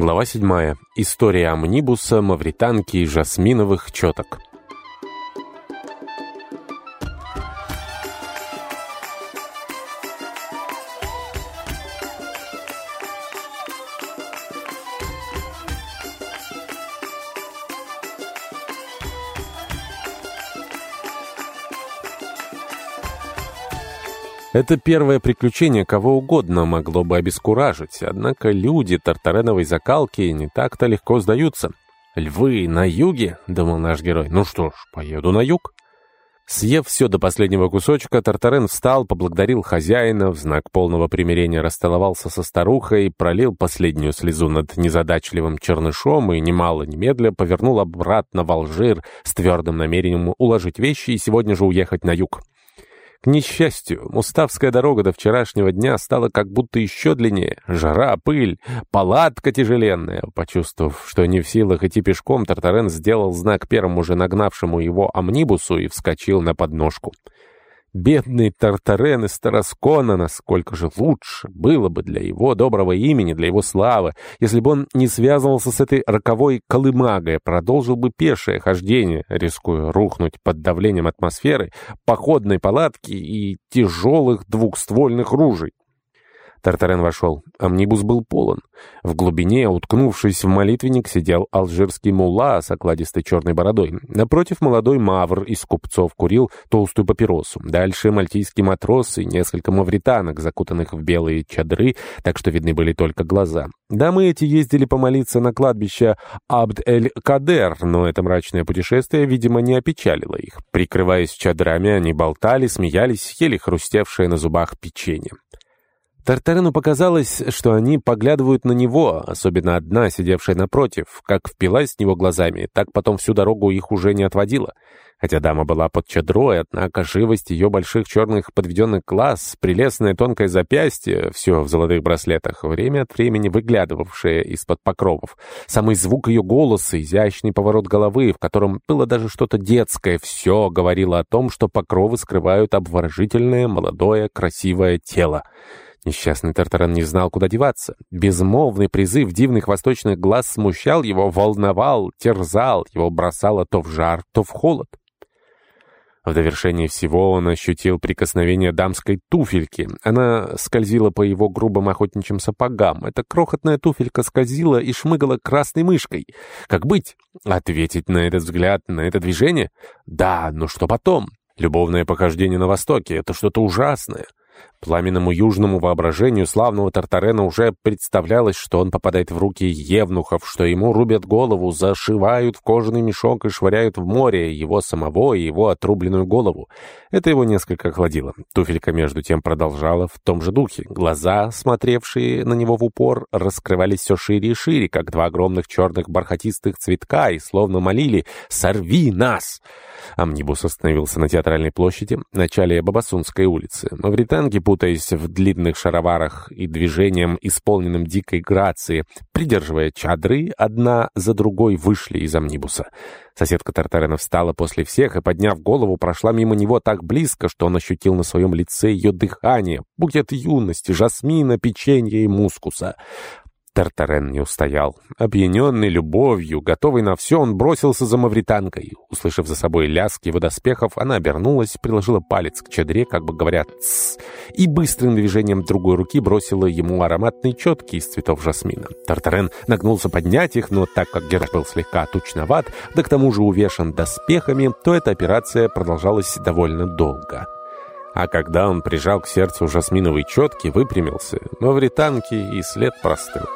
Глава 7. История амнибуса, мавританки и жасминовых четок. Это первое приключение кого угодно могло бы обескуражить, однако люди тартареновой закалки не так-то легко сдаются. «Львы на юге?» — думал наш герой. «Ну что ж, поеду на юг». Съев все до последнего кусочка, Тартарен встал, поблагодарил хозяина, в знак полного примирения рассталовался со старухой, пролил последнюю слезу над незадачливым чернышом и, немало немедля, повернул обратно в Алжир с твердым намерением уложить вещи и сегодня же уехать на юг. К несчастью, Муставская дорога до вчерашнего дня стала как будто еще длиннее. Жара, пыль, палатка тяжеленная. Почувствовав, что не в силах идти пешком, Тартарен сделал знак первому же нагнавшему его амнибусу и вскочил на подножку. Бедный Тартарен из Тараскона, насколько же лучше было бы для его доброго имени, для его славы, если бы он не связывался с этой роковой колымагой, продолжил бы пешее хождение, рискуя рухнуть под давлением атмосферы, походной палатки и тяжелых двухствольных ружей. Тартарен вошел. Амнибус был полон. В глубине, уткнувшись в молитвенник, сидел алжирский мулла с окладистой черной бородой. Напротив молодой мавр из купцов курил толстую папиросу. Дальше мальтийский матрос и несколько мавританок, закутанных в белые чадры, так что видны были только глаза. Дамы эти ездили помолиться на кладбище Абд-эль-Кадер, но это мрачное путешествие, видимо, не опечалило их. Прикрываясь чадрами, они болтали, смеялись, ели хрустевшее на зубах печенье. Тартарену показалось, что они поглядывают на него, особенно одна, сидевшая напротив. Как впилась с него глазами, так потом всю дорогу их уже не отводила. Хотя дама была под чадрой, однако живость ее больших черных подведенных глаз, прелестное тонкое запястье, все в золотых браслетах, время от времени выглядывавшее из-под покровов, самый звук ее голоса, изящный поворот головы, в котором было даже что-то детское, все говорило о том, что покровы скрывают обворожительное, молодое, красивое тело. Несчастный Тартаран не знал, куда деваться. Безмолвный призыв дивных восточных глаз смущал его, волновал, терзал, его бросало то в жар, то в холод. В довершение всего он ощутил прикосновение дамской туфельки. Она скользила по его грубым охотничьим сапогам. Эта крохотная туфелька скользила и шмыгала красной мышкой. Как быть? Ответить на этот взгляд, на это движение? Да, но что потом? Любовное похождение на Востоке — это что-то ужасное. Пламенному южному воображению славного Тартарена уже представлялось, что он попадает в руки евнухов, что ему рубят голову, зашивают в кожаный мешок и швыряют в море его самого и его отрубленную голову. Это его несколько охладило. Туфелька между тем продолжала в том же духе. Глаза, смотревшие на него в упор, раскрывались все шире и шире, как два огромных черных бархатистых цветка, и словно молили «Сорви нас!». Амнибус остановился на театральной площади, начале Бабасунской улицы. Мавританки, путаясь в длинных шароварах и движением, исполненным дикой грации, придерживая чадры, одна за другой вышли из амнибуса. Соседка Тартарена встала после всех и, подняв голову, прошла мимо него так близко, что он ощутил на своем лице ее дыхание, букет юности, жасмина, печенья и мускуса. Тартарен не устоял. Опьяненный любовью, готовый на все, он бросился за мавританкой. Услышав за собой лязг его доспехов, она обернулась, приложила палец к чадре, как бы говоря «тссс», и быстрым движением другой руки бросила ему ароматные четки из цветов жасмина. Тартарен нагнулся поднять их, но так как Герш был слегка тучноват, да к тому же увешан доспехами, то эта операция продолжалась довольно долго. А когда он прижал к сердцу жасминовые четки, выпрямился, мавританки и след простыл.